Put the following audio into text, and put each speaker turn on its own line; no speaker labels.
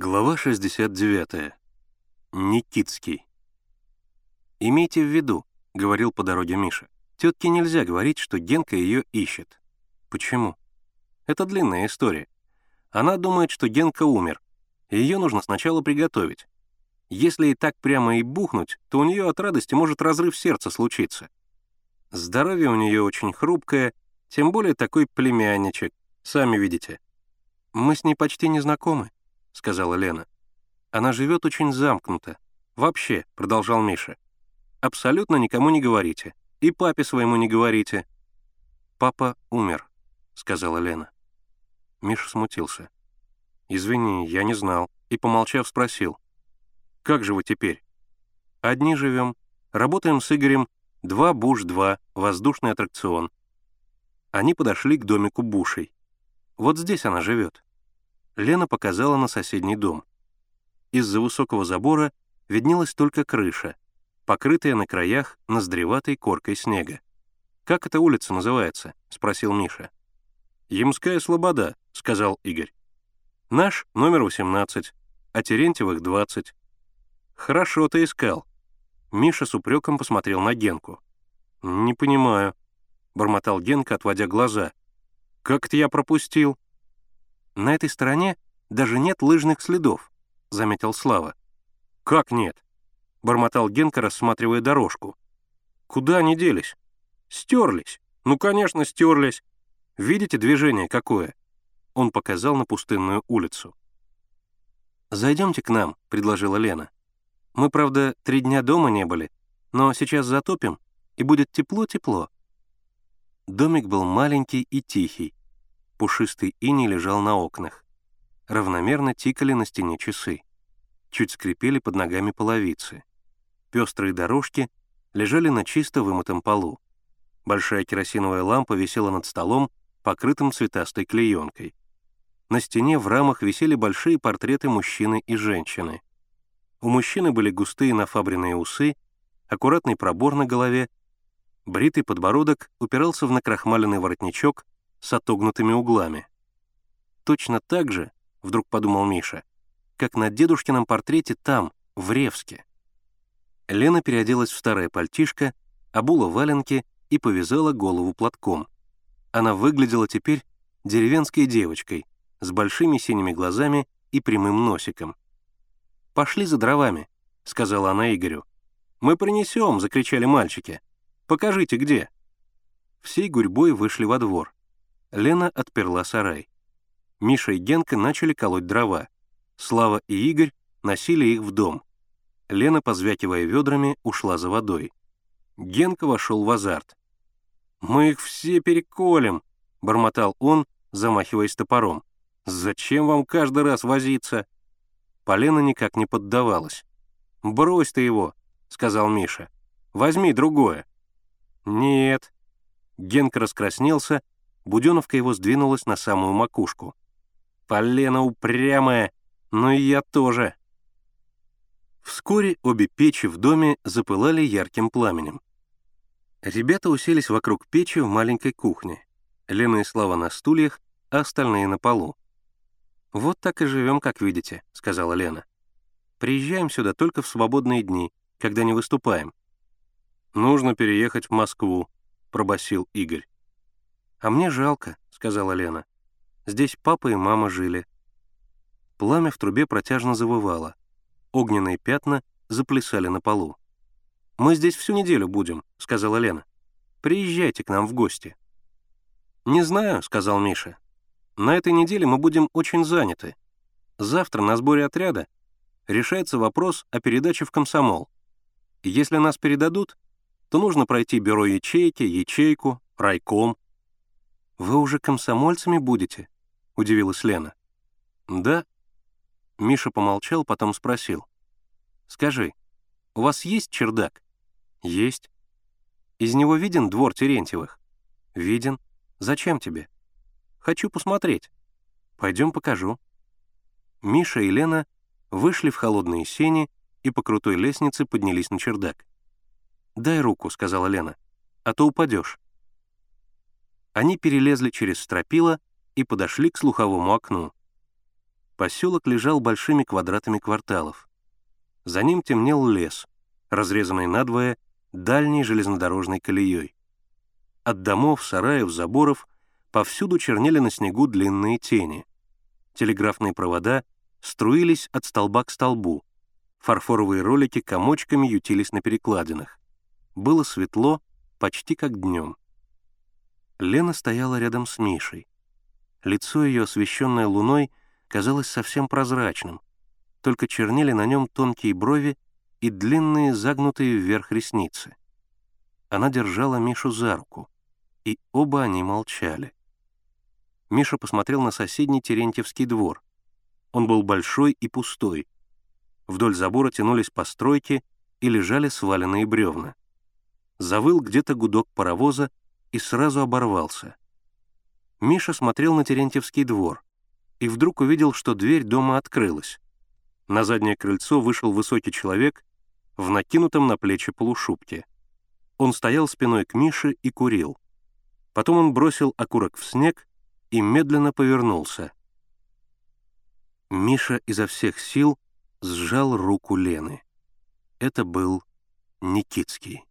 Глава 69. Никитский. «Имейте в виду», — говорил по дороге Миша, «тетке нельзя говорить, что Генка ее ищет». «Почему?» «Это длинная история. Она думает, что Генка умер, и ее нужно сначала приготовить. Если и так прямо и бухнуть, то у нее от радости может разрыв сердца случиться. Здоровье у нее очень хрупкое, тем более такой племянничек, сами видите. Мы с ней почти не знакомы», — сказала Лена. «Она живет очень замкнуто. Вообще», — продолжал Миша, — «абсолютно никому не говорите. И папе своему не говорите». «Папа умер», — сказала Лена. Миша смутился. «Извини, я не знал», и, помолчав, спросил. «Как же вы теперь?» «Одни живем. Работаем с Игорем Два Буш-2, воздушный аттракцион. Они подошли к домику Бушей. Вот здесь она живет. Лена показала на соседний дом. Из-за высокого забора виднелась только крыша, покрытая на краях ноздреватой коркой снега. «Как эта улица называется?» — спросил Миша. «Ямская слобода», — сказал Игорь. «Наш номер 18, а Терентьевых — 20». «Хорошо ты искал», Миша с упреком посмотрел на Генку. «Не понимаю», — бормотал Генка, отводя глаза. «Как это я пропустил?» «На этой стороне даже нет лыжных следов», — заметил Слава. «Как нет?» — бормотал Генка, рассматривая дорожку. «Куда они делись?» «Стерлись. Ну, конечно, стерлись. Видите движение какое?» Он показал на пустынную улицу. «Зайдемте к нам», — предложила Лена. Мы, правда, три дня дома не были, но сейчас затопим, и будет тепло-тепло». Домик был маленький и тихий. Пушистый иней лежал на окнах. Равномерно тикали на стене часы. Чуть скрипели под ногами половицы. Пестрые дорожки лежали на чисто вымытом полу. Большая керосиновая лампа висела над столом, покрытым цветастой клеенкой. На стене в рамах висели большие портреты мужчины и женщины. У мужчины были густые нафабренные усы, аккуратный пробор на голове, бритый подбородок упирался в накрахмаленный воротничок с отогнутыми углами. Точно так же, вдруг подумал Миша, как на дедушкином портрете там, в Ревске. Лена переоделась в старое пальтишко, обула валенки и повязала голову платком. Она выглядела теперь деревенской девочкой с большими синими глазами и прямым носиком. «Пошли за дровами», — сказала она Игорю. «Мы принесем», — закричали мальчики. «Покажите, где». Всей гурьбой вышли во двор. Лена отперла сарай. Миша и Генка начали колоть дрова. Слава и Игорь носили их в дом. Лена, позвякивая ведрами, ушла за водой. Генка вошел в азарт. «Мы их все переколем», — бормотал он, замахиваясь топором. «Зачем вам каждый раз возиться?» Полена никак не поддавалась. «Брось ты его», — сказал Миша. «Возьми другое». «Нет». Генка раскраснелся, Буденовка его сдвинулась на самую макушку. «Полена упрямая, но и я тоже». Вскоре обе печи в доме запылали ярким пламенем. Ребята уселись вокруг печи в маленькой кухне. Лена и Слава на стульях, а остальные на полу. «Вот так и живем, как видите», — сказала Лена. «Приезжаем сюда только в свободные дни, когда не выступаем». «Нужно переехать в Москву», — пробасил Игорь. «А мне жалко», — сказала Лена. «Здесь папа и мама жили». Пламя в трубе протяжно завывало. Огненные пятна заплясали на полу. «Мы здесь всю неделю будем», — сказала Лена. «Приезжайте к нам в гости». «Не знаю», — сказал Миша. На этой неделе мы будем очень заняты. Завтра на сборе отряда решается вопрос о передаче в комсомол. Если нас передадут, то нужно пройти бюро ячейки, ячейку, райком. «Вы уже комсомольцами будете?» — удивилась Лена. «Да». Миша помолчал, потом спросил. «Скажи, у вас есть чердак?» «Есть». «Из него виден двор Терентьевых?» «Виден. Зачем тебе?» Хочу посмотреть. Пойдем покажу». Миша и Лена вышли в холодные сени и по крутой лестнице поднялись на чердак. «Дай руку», — сказала Лена, — «а то упадешь». Они перелезли через стропила и подошли к слуховому окну. Поселок лежал большими квадратами кварталов. За ним темнел лес, разрезанный надвое дальней железнодорожной колеей. От домов, сараев, заборов повсюду чернели на снегу длинные тени. Телеграфные провода струились от столба к столбу. Фарфоровые ролики комочками ютились на перекладинах. Было светло, почти как днем. Лена стояла рядом с Мишей. Лицо ее, освещенное луной, казалось совсем прозрачным, только чернели на нем тонкие брови и длинные загнутые вверх ресницы. Она держала Мишу за руку, и оба они молчали. Миша посмотрел на соседний Терентьевский двор. Он был большой и пустой. Вдоль забора тянулись постройки и лежали сваленные бревна. Завыл где-то гудок паровоза и сразу оборвался. Миша смотрел на Терентьевский двор и вдруг увидел, что дверь дома открылась. На заднее крыльцо вышел высокий человек в накинутом на плечи полушубке. Он стоял спиной к Мише и курил. Потом он бросил окурок в снег и медленно повернулся. Миша изо всех сил сжал руку Лены. Это был Никитский.